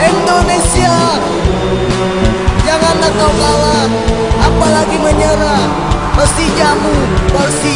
Indonesia Janganlah kau kalah Apalagi menyerah mesti jamu, bersih.